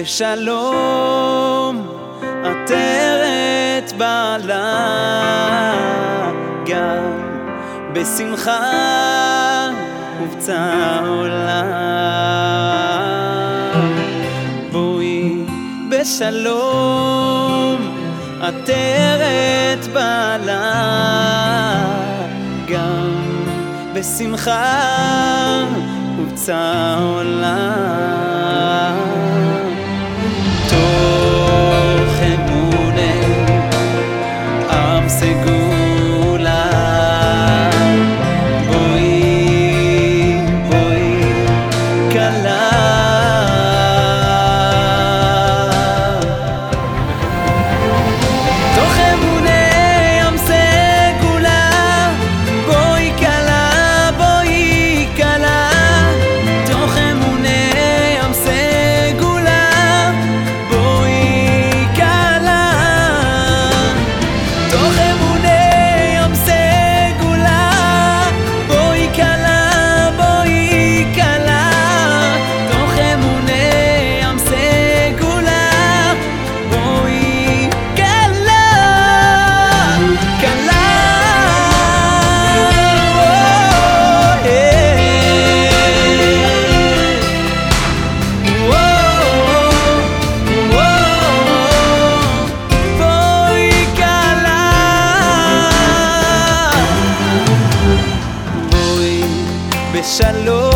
בשלום עטרת בעלה גם בשמחה ובצהולה בואי בשלום עטרת בעלה גם בשמחה ובצהולה בשלום